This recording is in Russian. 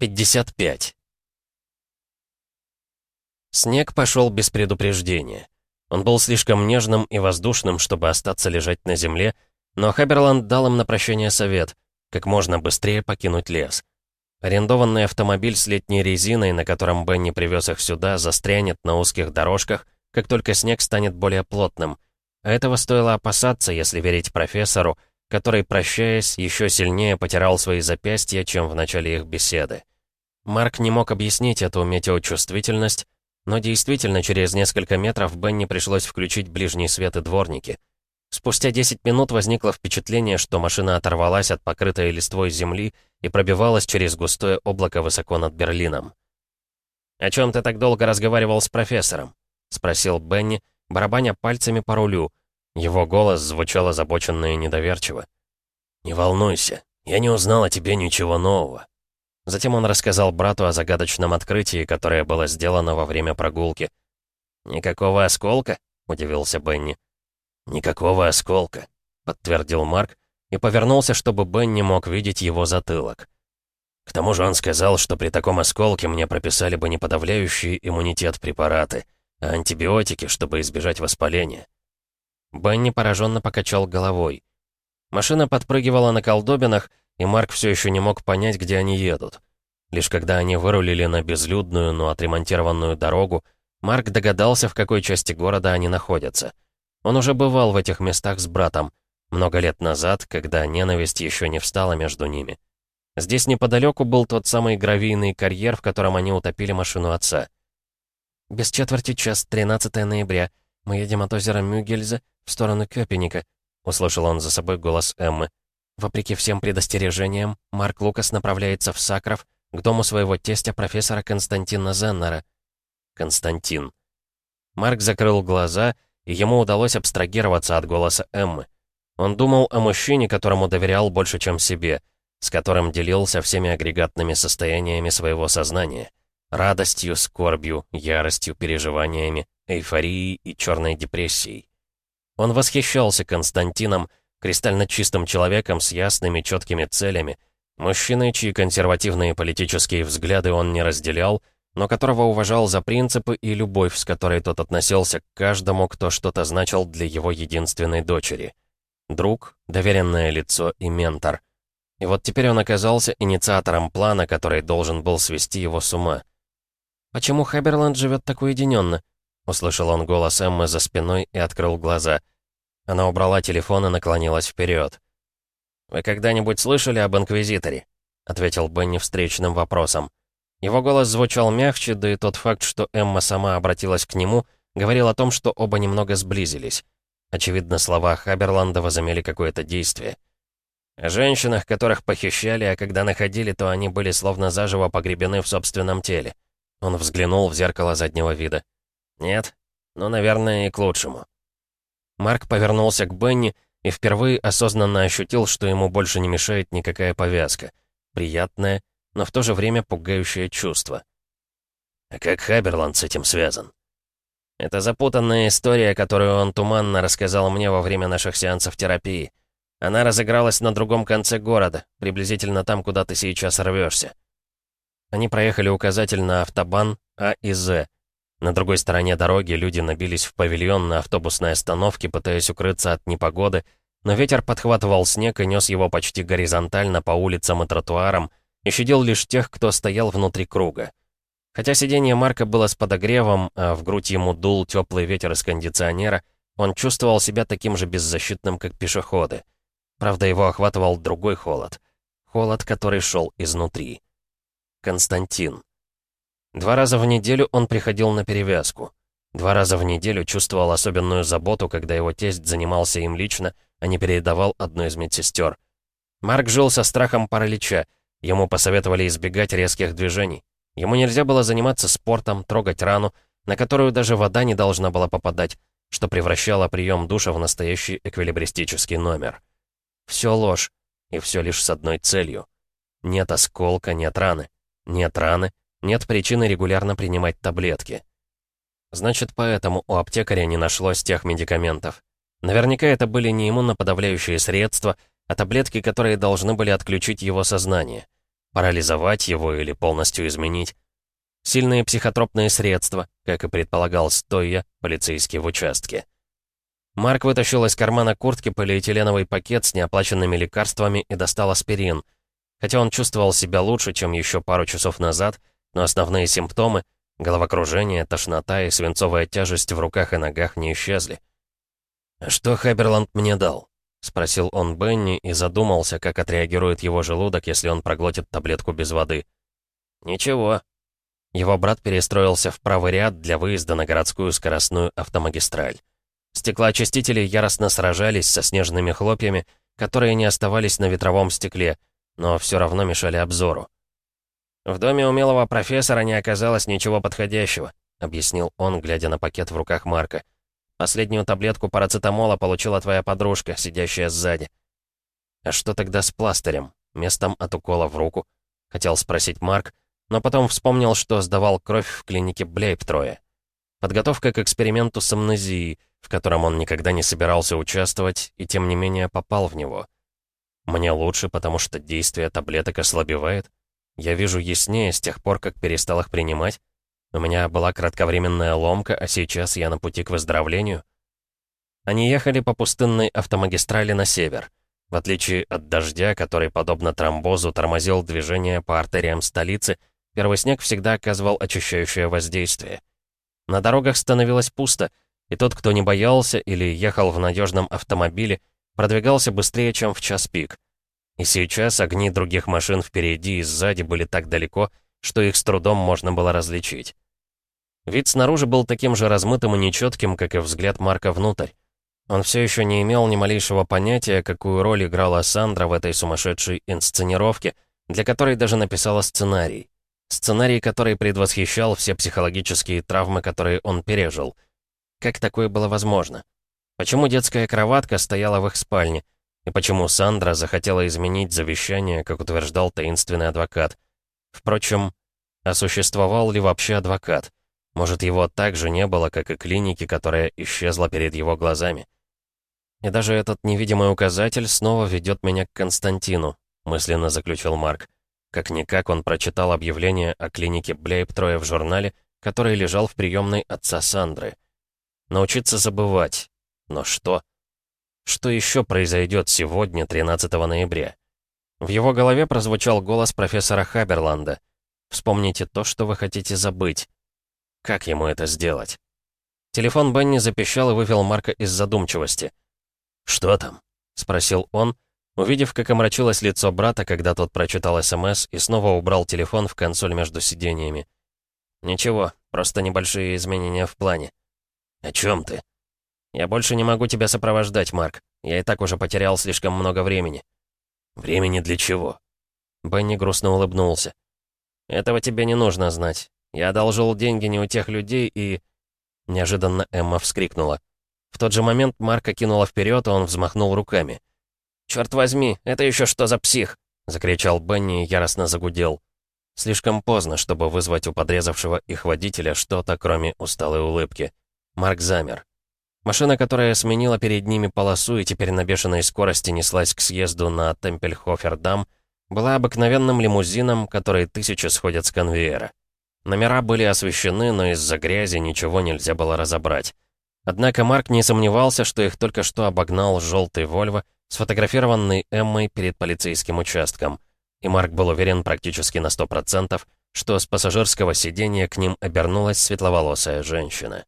55. Снег пошел без предупреждения. Он был слишком нежным и воздушным, чтобы остаться лежать на земле, но Хаберланд дал им на прощание совет — как можно быстрее покинуть лес. Арендованный автомобиль с летней резиной, на котором Бенни привез их сюда, застрянет на узких дорожках, как только снег станет более плотным. А этого стоило опасаться, если верить профессору, который, прощаясь, еще сильнее потирал свои запястья, чем в начале их беседы. Марк не мог объяснить эту метеочувствительность, но действительно через несколько метров Бенни пришлось включить ближний свет и дворники. Спустя 10 минут возникло впечатление, что машина оторвалась от покрытой листвой земли и пробивалась через густое облако высоко над Берлином. «О чем ты так долго разговаривал с профессором?» — спросил Бенни, барабаня пальцами по рулю — его голос звучал озабоченно и недоверчиво. «Не волнуйся, я не узнал о тебе ничего нового». Затем он рассказал брату о загадочном открытии, которое было сделано во время прогулки. «Никакого осколка?» — удивился Бенни. «Никакого осколка», — подтвердил Марк и повернулся, чтобы Бенни мог видеть его затылок. К тому же он сказал, что при таком осколке мне прописали бы не подавляющие иммунитет препараты, а антибиотики, чтобы избежать воспаления. Бенни пораженно покачал головой. Машина подпрыгивала на колдобинах, и Марк все еще не мог понять, где они едут. Лишь когда они вырулили на безлюдную, но отремонтированную дорогу, Марк догадался, в какой части города они находятся. Он уже бывал в этих местах с братом, много лет назад, когда ненависть еще не встала между ними. Здесь неподалеку был тот самый гравийный карьер, в котором они утопили машину отца. «Без четверти час, 13 ноября», «Мы едем от озера Мюгельзе в сторону Кёпеника», — услышал он за собой голос Эммы. Вопреки всем предостережениям, Марк Лукас направляется в Сакров, к дому своего тестя профессора Константина Зеннера. Константин. Марк закрыл глаза, и ему удалось абстрагироваться от голоса Эммы. Он думал о мужчине, которому доверял больше, чем себе, с которым делился всеми агрегатными состояниями своего сознания. Радостью, скорбью, яростью, переживаниями, эйфорией и черной депрессией. Он восхищался Константином, кристально чистым человеком с ясными, четкими целями, мужчиной, чьи консервативные политические взгляды он не разделял, но которого уважал за принципы и любовь, с которой тот относился к каждому, кто что-то значил для его единственной дочери. Друг, доверенное лицо и ментор. И вот теперь он оказался инициатором плана, который должен был свести его с ума. Почему Хаберланд живет так уединенно? Услышал он голос Эммы за спиной и открыл глаза. Она убрала телефон и наклонилась вперед. «Вы когда-нибудь слышали об Инквизиторе?» — ответил Бенни встречным вопросом. Его голос звучал мягче, да и тот факт, что Эмма сама обратилась к нему, говорил о том, что оба немного сблизились. Очевидно, слова Хаберланда возымели какое-то действие. О женщинах, которых похищали, а когда находили, то они были словно заживо погребены в собственном теле. Он взглянул в зеркало заднего вида. «Нет? Ну, наверное, и к лучшему». Марк повернулся к Бенни и впервые осознанно ощутил, что ему больше не мешает никакая повязка. Приятное, но в то же время пугающее чувство. «А как Хаберланд с этим связан?» «Это запутанная история, которую он туманно рассказал мне во время наших сеансов терапии. Она разыгралась на другом конце города, приблизительно там, куда ты сейчас рвешься. Они проехали указатель на автобан А и З, на другой стороне дороги люди набились в павильон на автобусной остановке, пытаясь укрыться от непогоды, но ветер подхватывал снег и нес его почти горизонтально по улицам и тротуарам, и щадил лишь тех, кто стоял внутри круга. Хотя сиденье Марка было с подогревом, а в грудь ему дул теплый ветер из кондиционера, он чувствовал себя таким же беззащитным, как пешеходы. Правда, его охватывал другой холод. Холод, который шел изнутри. Константин. Два раза в неделю он приходил на перевязку. Два раза в неделю чувствовал особенную заботу, когда его тесть занимался им лично, а не передавал одной из медсестер. Марк жил со страхом паралича. Ему посоветовали избегать резких движений. Ему нельзя было заниматься спортом, трогать рану, на которую даже вода не должна была попадать, что превращало прием душа в настоящий эквилибристический номер. Все ложь, и все лишь с одной целью. Нет осколка, нет раны. Нет раны, нет причины регулярно принимать таблетки. Значит, поэтому у аптекаря не нашлось тех медикаментов. Наверняка это были не иммуноподавляющие средства, а таблетки, которые должны были отключить его сознание. Парализовать его или полностью изменить? Сильные психотропные средства, как и предполагал Стойя, полицейский в участке. Марк вытащил из кармана куртки полиэтиленовый пакет с неоплаченными лекарствами и достал аспирин. Хотя он чувствовал себя лучше, чем еще пару часов назад, но основные симптомы — головокружение, тошнота и свинцовая тяжесть в руках и ногах не исчезли. «А что Хаберланд мне дал?» — спросил он Бенни и задумался, как отреагирует его желудок, если он проглотит таблетку без воды. «Ничего». Его брат перестроился в правый ряд для выезда на городскую скоростную автомагистраль. Стеклоочистители яростно сражались со снежными хлопьями, которые не оставались на ветровом стекле, но все равно мешали обзору. «В доме умелого профессора не оказалось ничего подходящего», объяснил он, глядя на пакет в руках Марка. «Последнюю таблетку парацетамола получила твоя подружка, сидящая сзади». «А что тогда с пластырем? Местом от укола в руку?» Хотел спросить Марк, но потом вспомнил, что сдавал кровь в клинике Блейптроя. Подготовка к эксперименту с амнезией — в котором он никогда не собирался участвовать и тем не менее попал в него. Мне лучше, потому что действие таблеток ослабевает. Я вижу яснее с тех пор, как перестал их принимать. У меня была кратковременная ломка, а сейчас я на пути к выздоровлению. Они ехали по пустынной автомагистрали на север. В отличие от дождя, который, подобно тромбозу, тормозил движение по артериям столицы, первый снег всегда оказывал очищающее воздействие. На дорогах становилось пусто — и тот, кто не боялся или ехал в надежном автомобиле, продвигался быстрее, чем в час пик. И сейчас огни других машин впереди и сзади были так далеко, что их с трудом можно было различить. Вид снаружи был таким же размытым и нечетким, как и взгляд Марка внутрь. Он все еще не имел ни малейшего понятия, какую роль играла Сандра в этой сумасшедшей инсценировке, для которой даже написала сценарий. Сценарий, который предвосхищал все психологические травмы, которые он пережил — как такое было возможно? Почему детская кроватка стояла в их спальне? И почему Сандра захотела изменить завещание, как утверждал таинственный адвокат? Впрочем, а существовал ли вообще адвокат? Может, его также не было, как и клиники, которая исчезла перед его глазами? И даже этот невидимый указатель снова ведет меня к Константину, мысленно заключил Марк. Как-никак он прочитал объявление о клинике Блейптроя в журнале, который лежал в приемной отца Сандры. Научиться забывать. Но что? Что еще произойдет сегодня, 13 ноября? В его голове прозвучал голос профессора Хаберланда. «Вспомните то, что вы хотите забыть». Как ему это сделать? Телефон Бенни запищал и вывел Марка из задумчивости. «Что там?» — спросил он, увидев, как омрачилось лицо брата, когда тот прочитал СМС и снова убрал телефон в консоль между сиденьями. «Ничего, просто небольшие изменения в плане». «О чем ты?» «Я больше не могу тебя сопровождать, Марк. Я и так уже потерял слишком много времени». «Времени для чего?» Бенни грустно улыбнулся. «Этого тебе не нужно знать. Я одолжил деньги не у тех людей и...» Неожиданно Эмма вскрикнула. В тот же момент Марка кинула вперед, и он взмахнул руками. «Черт возьми, это еще что за псих?» — закричал Бенни и яростно загудел. Слишком поздно, чтобы вызвать у подрезавшего их водителя что-то, кроме усталой улыбки. Марк замер. Машина, которая сменила перед ними полосу и теперь на бешеной скорости неслась к съезду на Темпельхофердам, была обыкновенным лимузином, который тысячи сходят с конвейера. Номера были освещены, но из-за грязи ничего нельзя было разобрать. Однако Марк не сомневался, что их только что обогнал желтый Вольво, сфотографированный Эммой перед полицейским участком. И Марк был уверен практически на сто процентов, что с пассажирского сиденья к ним обернулась светловолосая женщина.